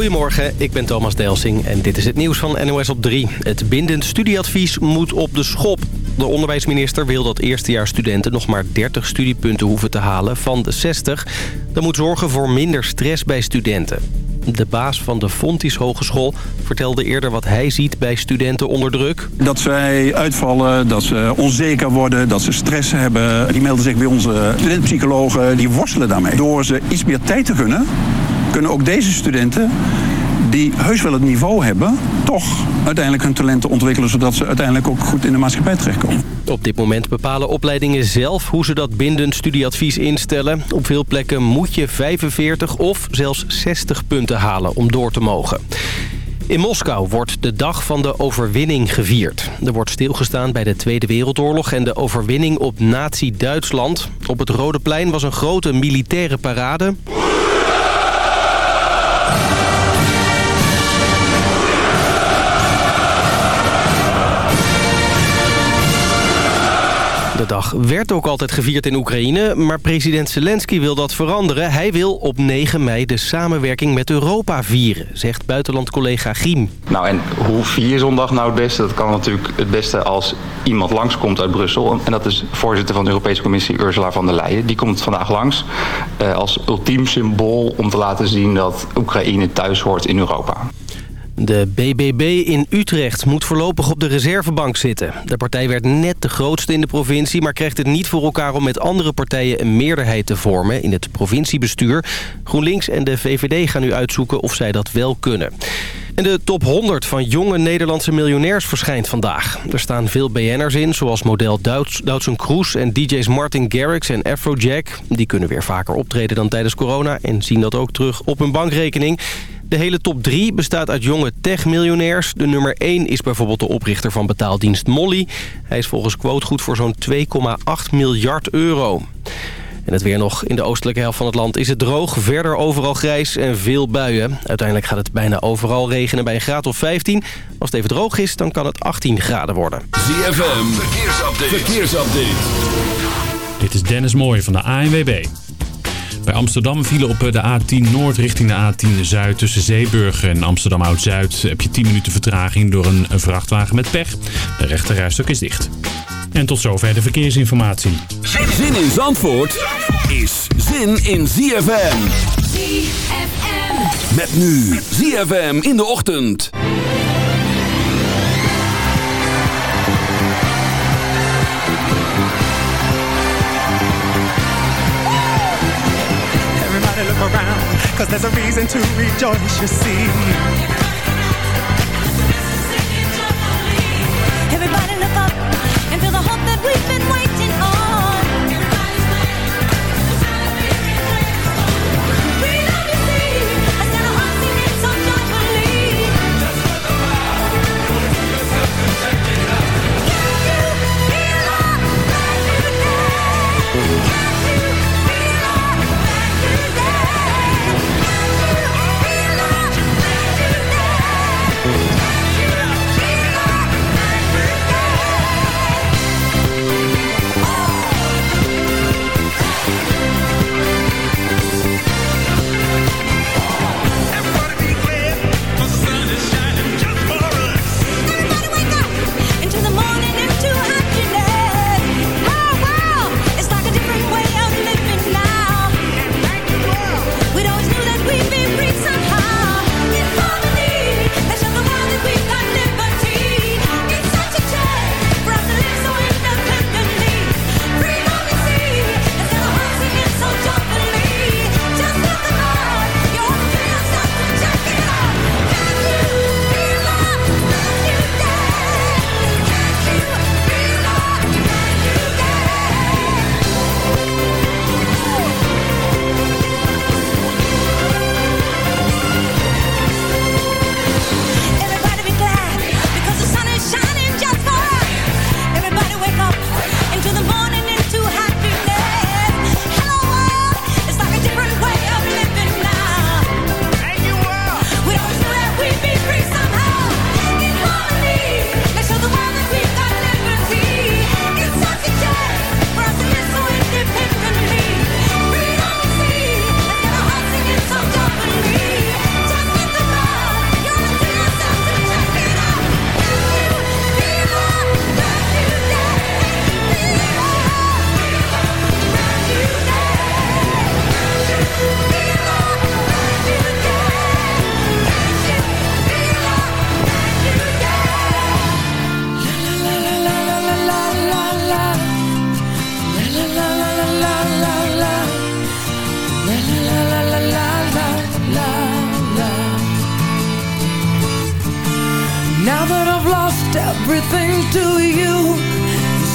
Goedemorgen, ik ben Thomas Delsing en dit is het nieuws van NOS op 3. Het bindend studieadvies moet op de schop. De onderwijsminister wil dat eerstejaarsstudenten nog maar 30 studiepunten hoeven te halen van de 60. Dat moet zorgen voor minder stress bij studenten. De baas van de Fontis Hogeschool vertelde eerder wat hij ziet bij studenten onder druk. Dat zij uitvallen, dat ze onzeker worden, dat ze stress hebben. Die melden zich bij onze studentpsychologen, die worstelen daarmee. Door ze iets meer tijd te gunnen, kunnen ook deze studenten die heus wel het niveau hebben... toch uiteindelijk hun talenten ontwikkelen... zodat ze uiteindelijk ook goed in de maatschappij terechtkomen. Op dit moment bepalen opleidingen zelf hoe ze dat bindend studieadvies instellen. Op veel plekken moet je 45 of zelfs 60 punten halen om door te mogen. In Moskou wordt de dag van de overwinning gevierd. Er wordt stilgestaan bij de Tweede Wereldoorlog en de overwinning op nazi-Duitsland. Op het Rode Plein was een grote militaire parade. De dag werd ook altijd gevierd in Oekraïne, maar president Zelensky wil dat veranderen. Hij wil op 9 mei de samenwerking met Europa vieren, zegt buitenlandcollega Giem. Nou, en hoe vier zondag nou het beste? Dat kan natuurlijk het beste als iemand langskomt uit Brussel. En dat is voorzitter van de Europese Commissie Ursula von der Leyen. Die komt vandaag langs eh, als ultiem symbool om te laten zien dat Oekraïne thuis hoort in Europa. De BBB in Utrecht moet voorlopig op de reservebank zitten. De partij werd net de grootste in de provincie... maar krijgt het niet voor elkaar om met andere partijen een meerderheid te vormen... in het provinciebestuur. GroenLinks en de VVD gaan nu uitzoeken of zij dat wel kunnen. En de top 100 van jonge Nederlandse miljonairs verschijnt vandaag. Er staan veel BN'ers in, zoals model Doutzen Kroes en DJ's Martin Garrix en Afrojack. Die kunnen weer vaker optreden dan tijdens corona en zien dat ook terug op hun bankrekening. De hele top 3 bestaat uit jonge tech-miljonairs. De nummer 1 is bijvoorbeeld de oprichter van betaaldienst Molly. Hij is volgens quote goed voor zo'n 2,8 miljard euro. En het weer nog. In de oostelijke helft van het land is het droog. Verder overal grijs en veel buien. Uiteindelijk gaat het bijna overal regenen bij een graad of 15. Als het even droog is, dan kan het 18 graden worden. ZFM, verkeersupdate. verkeersupdate. Dit is Dennis Mooij van de ANWB. Bij Amsterdam vielen op de A10 Noord richting de A10 Zuid tussen Zeeburg en Amsterdam Oud-Zuid heb je 10 minuten vertraging door een, vrachtwagen met pech. De rechterrijstuk is dicht. En tot zover de verkeersinformatie. Zin in Zandvoort is zin in ZFM. ZFM. Met nu ZFM in de ochtend. Everybody look around, cause there's a reason to rejoice, you see. Everybody look up and feel the hope that we've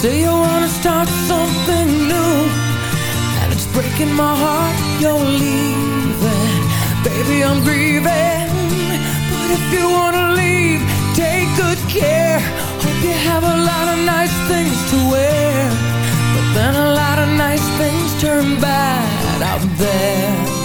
Say you wanna start something new? And it's breaking my heart you're leaving. Baby, I'm grieving. But if you wanna leave, take good care. Hope you have a lot of nice things to wear. But then a lot of nice things turn bad out there.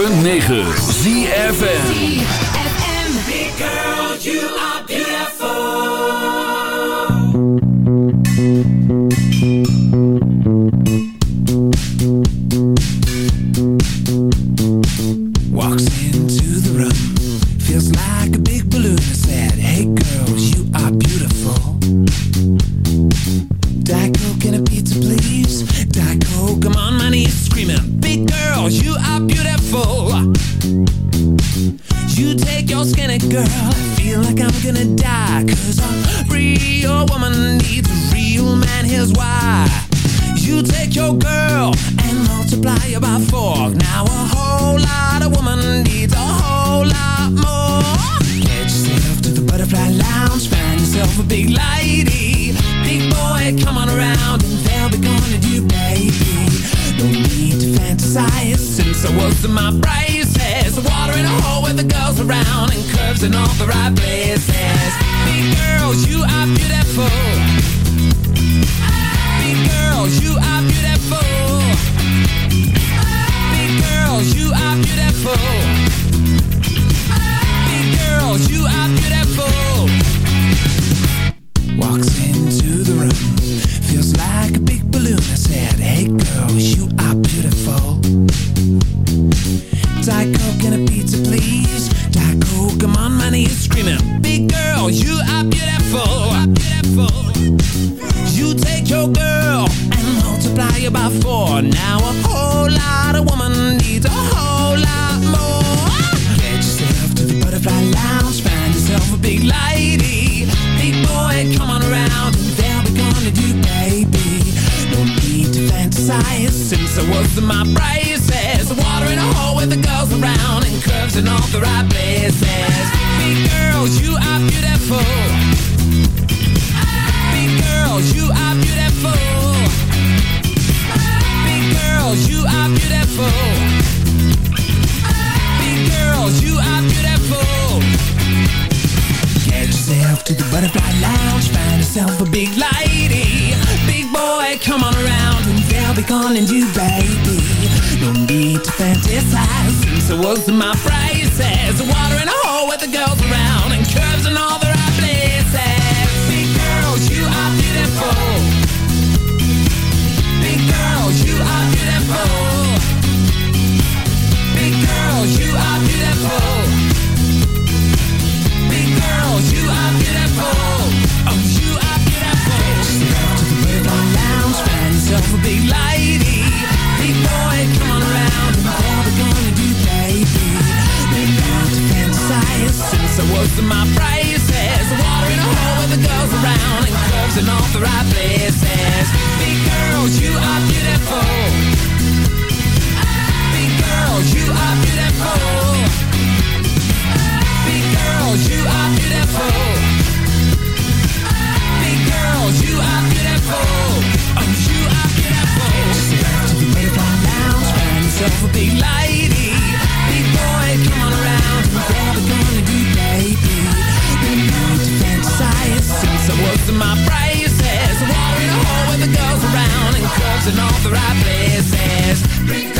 9 I'm gonna die. Cause a real woman needs a real man, here's why. You take your girl and multiply her by four. Now a whole lot of woman needs a whole lot more. Get yourself to the butterfly lounge, find yourself a big lady. Big boy, come on around and they'll be gonna do, baby. No need to fantasize since I was in my braces. Water in a hole with the girls around and curves in all the right places. Big girls, you are beautiful. Big girls, you are beautiful. Big girls, you are beautiful. Big girls, you are beautiful. Walks into the room, feels like I was my braces. Water in a hole with the girls around and curves in all the right places. Big girls, you are beautiful. Big girls, you are beautiful. Big girls, you are beautiful. Big girls, you are beautiful. Get yourself to the butterfly lounge, find yourself a big lady. Calling you baby. No need to fantasize since I was my braces. Water in a hole with the girls around and curves in all the right places. Big girls, you are beautiful. Big girls, you are beautiful. Big girls, you are beautiful. Big girls, you are beautiful. Was in my braces. Water in a hole with the girls around and curves in all the right places. Big girls, you are beautiful. Big girls, you are beautiful. Big girls, you are beautiful. Big girls, you are beautiful. Oh, you are beautiful. Step to the Mayflower Lounge, find yourself a big lady. Was in my. Water in a hole with the girls around and curves in all the right places.